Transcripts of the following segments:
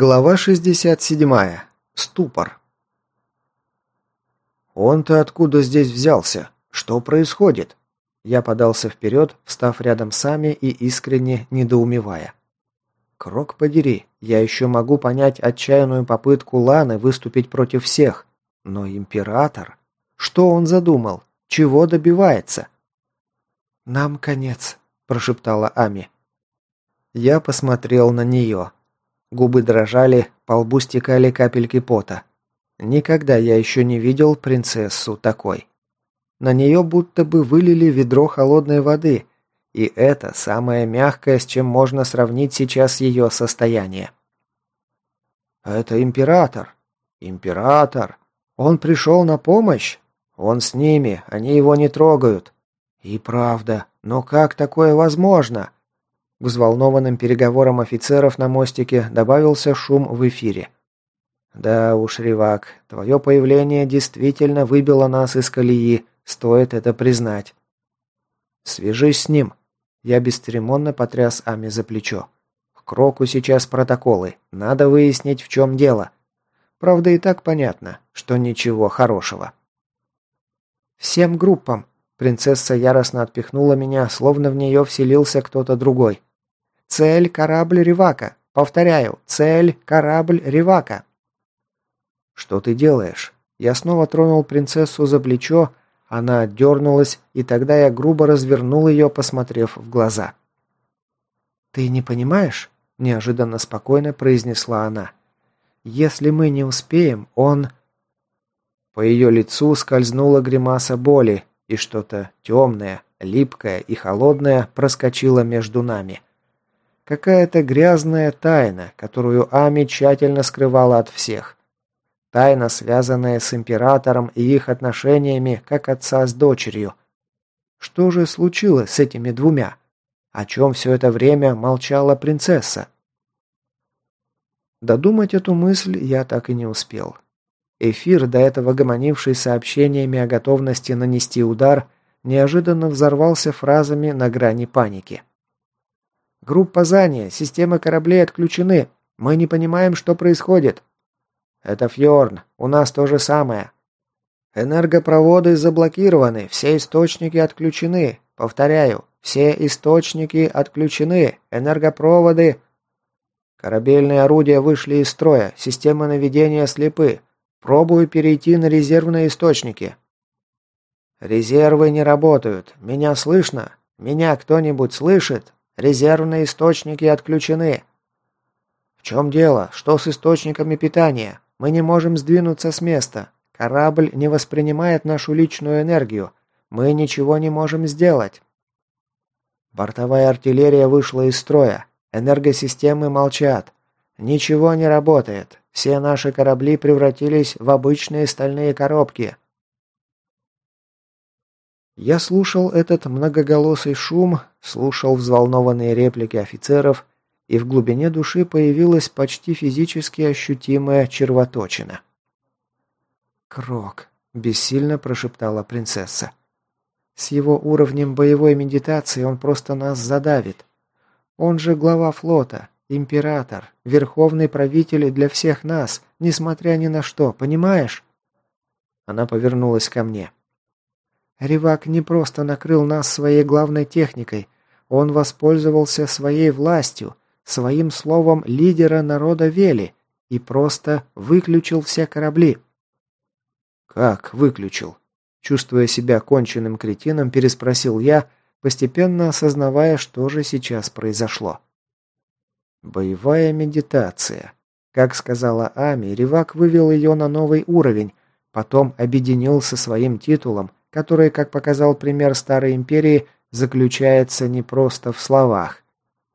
Глава 67. Ступор. «Он-то откуда здесь взялся? Что происходит?» Я подался вперед, встав рядом с Ами и искренне недоумевая. «Крок подери, я еще могу понять отчаянную попытку Ланы выступить против всех. Но Император? Что он задумал? Чего добивается?» «Нам конец», – прошептала Ами. Я посмотрел на нее. Губы дрожали, по лбу стекали капельки пота. Никогда я еще не видел принцессу такой. На нее будто бы вылили ведро холодной воды, и это самое мягкое, с чем можно сравнить сейчас ее состояние. «Это император! Император! Он пришел на помощь! Он с ними, они его не трогают!» «И правда, но как такое возможно?» К взволнованным переговорам офицеров на мостике добавился шум в эфире. «Да уж, Ривак, твое появление действительно выбило нас из колеи, стоит это признать». «Свяжись с ним». Я бесцеремонно потряс Ами за плечо. «К Кроку сейчас протоколы. Надо выяснить, в чем дело. Правда, и так понятно, что ничего хорошего». «Всем группам!» Принцесса яростно отпихнула меня, словно в нее вселился кто-то другой. Цель – корабль Ривака. Повторяю, цель – корабль Ривака. Что ты делаешь? Я снова тронул принцессу за плечо, она дернулась, и тогда я грубо развернул ее, посмотрев в глаза. «Ты не понимаешь?» – неожиданно спокойно произнесла она. «Если мы не успеем, он...» По ее лицу скользнула гримаса боли, и что-то темное, липкое и холодное проскочило между нами. Какая-то грязная тайна, которую Ами тщательно скрывала от всех. Тайна, связанная с императором и их отношениями, как отца с дочерью. Что же случилось с этими двумя? О чем все это время молчала принцесса? Додумать эту мысль я так и не успел. Эфир, до этого гомонивший сообщениями о готовности нанести удар, неожиданно взорвался фразами на грани паники. Группа Зания, системы кораблей отключены. Мы не понимаем, что происходит. Это Фьорн. У нас то же самое. Энергопроводы заблокированы, все источники отключены. Повторяю, все источники отключены, энергопроводы... Корабельные орудия вышли из строя, системы наведения слепы. Пробую перейти на резервные источники. Резервы не работают. Меня слышно? Меня кто-нибудь слышит? Резервные источники отключены. В чем дело? Что с источниками питания? Мы не можем сдвинуться с места. Корабль не воспринимает нашу личную энергию. Мы ничего не можем сделать. Бортовая артиллерия вышла из строя. Энергосистемы молчат. Ничего не работает. Все наши корабли превратились в обычные стальные коробки. Я слушал этот многоголосый шум, слушал взволнованные реплики офицеров, и в глубине души появилась почти физически ощутимая червоточина. «Крок», – бессильно прошептала принцесса. «С его уровнем боевой медитации он просто нас задавит. Он же глава флота, император, верховный правитель для всех нас, несмотря ни на что, понимаешь?» Она повернулась ко мне. Ревак не просто накрыл нас своей главной техникой, он воспользовался своей властью, своим словом лидера народа Вели и просто выключил все корабли. «Как выключил?» Чувствуя себя конченным кретином, переспросил я, постепенно осознавая, что же сейчас произошло. Боевая медитация. Как сказала Ами, Ревак вывел ее на новый уровень, потом объединил со своим титулом, который, как показал пример Старой Империи, заключается не просто в словах.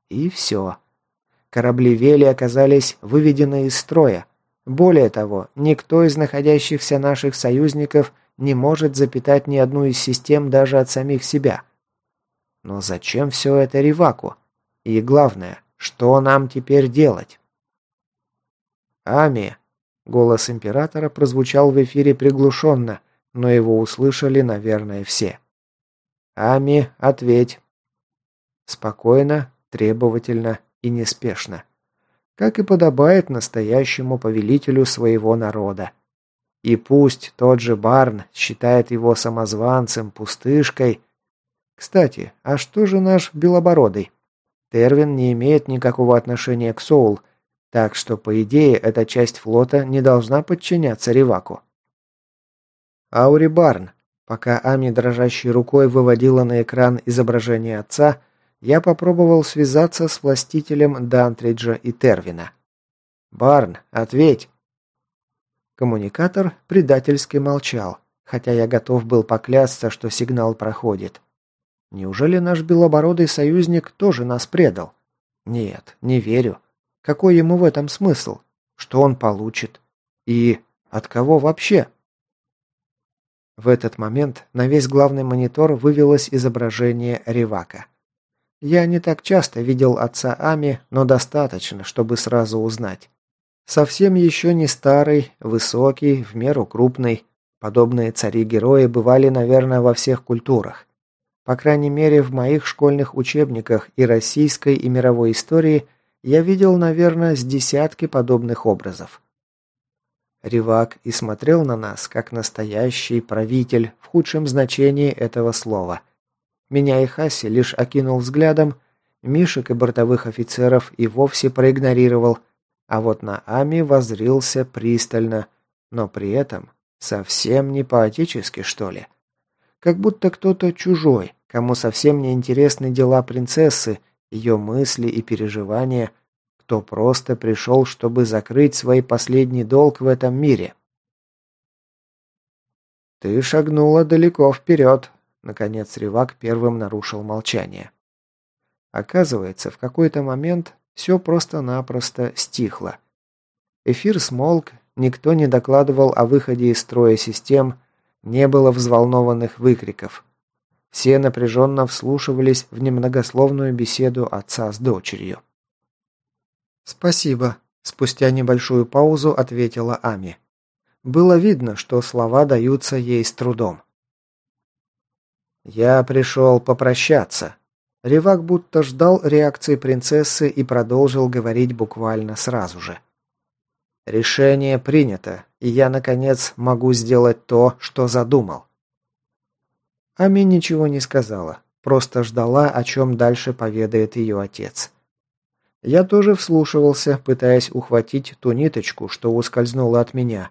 И все. Корабли Вели оказались выведены из строя. Более того, никто из находящихся наших союзников не может запитать ни одну из систем даже от самих себя. Но зачем все это Риваку? И главное, что нам теперь делать? «Ами!» — голос императора прозвучал в эфире приглушенно — но его услышали, наверное, все. «Ами, ответь!» Спокойно, требовательно и неспешно. как и подобает настоящему повелителю своего народа. И пусть тот же Барн считает его самозванцем, пустышкой. Кстати, а что же наш Белобородый? Тервин не имеет никакого отношения к Соул, так что, по идее, эта часть флота не должна подчиняться Риваку. Аури Барн. Пока Ами дрожащей рукой выводила на экран изображение отца, я попробовал связаться с властителем Дантриджа и Тервина. «Барн, ответь!» Коммуникатор предательски молчал, хотя я готов был поклясться, что сигнал проходит. Неужели наш белобородый союзник тоже нас предал? Нет, не верю. Какой ему в этом смысл? Что он получит? И от кого вообще? В этот момент на весь главный монитор вывелось изображение Ревака. Я не так часто видел отца Ами, но достаточно, чтобы сразу узнать. Совсем еще не старый, высокий, в меру крупный. Подобные цари-герои бывали, наверное, во всех культурах. По крайней мере, в моих школьных учебниках и российской, и мировой истории я видел, наверное, с десятки подобных образов. Ривак и смотрел на нас, как настоящий правитель в худшем значении этого слова. Меня и Хаси лишь окинул взглядом, Мишек и бортовых офицеров и вовсе проигнорировал, а вот на Ами возрился пристально, но при этом совсем не поотечески, что ли. Как будто кто-то чужой, кому совсем не интересны дела принцессы, ее мысли и переживания – кто просто пришел, чтобы закрыть свой последний долг в этом мире. «Ты шагнула далеко вперед», — наконец Ревак первым нарушил молчание. Оказывается, в какой-то момент все просто-напросто стихло. Эфир смолк, никто не докладывал о выходе из строя систем, не было взволнованных выкриков. Все напряженно вслушивались в немногословную беседу отца с дочерью. «Спасибо», – спустя небольшую паузу ответила Ами. Было видно, что слова даются ей с трудом. «Я пришел попрощаться». Ревак будто ждал реакции принцессы и продолжил говорить буквально сразу же. «Решение принято, и я, наконец, могу сделать то, что задумал». Ами ничего не сказала, просто ждала, о чем дальше поведает ее отец. Я тоже вслушивался, пытаясь ухватить ту ниточку, что ускользнула от меня.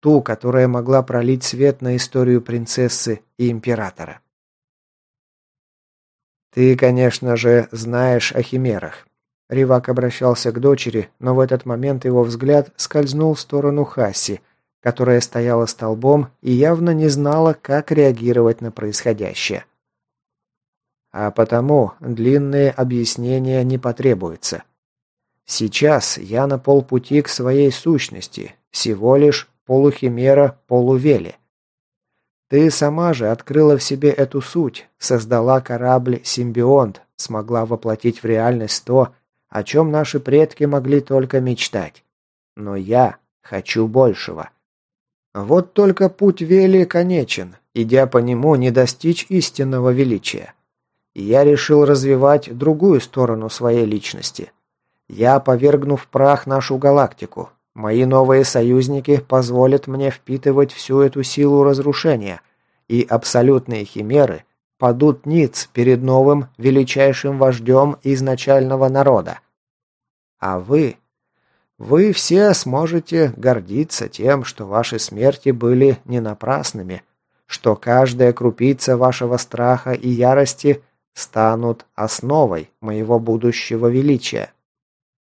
Ту, которая могла пролить свет на историю принцессы и императора. «Ты, конечно же, знаешь о химерах». Ривак обращался к дочери, но в этот момент его взгляд скользнул в сторону Хасси, которая стояла столбом и явно не знала, как реагировать на происходящее. А потому длинные объяснения не потребуются. Сейчас я на полпути к своей сущности, всего лишь полухимера полувели. Ты сама же открыла в себе эту суть, создала корабль-симбионт, смогла воплотить в реальность то, о чем наши предки могли только мечтать. Но я хочу большего. Вот только путь Вели конечен, идя по нему не достичь истинного величия. И я решил развивать другую сторону своей личности – я повергну в прах нашу галактику. Мои новые союзники позволят мне впитывать всю эту силу разрушения, и абсолютные химеры падут ниц перед новым величайшим вождем изначального народа. А вы... Вы все сможете гордиться тем, что ваши смерти были не напрасными, что каждая крупица вашего страха и ярости станут основой моего будущего величия.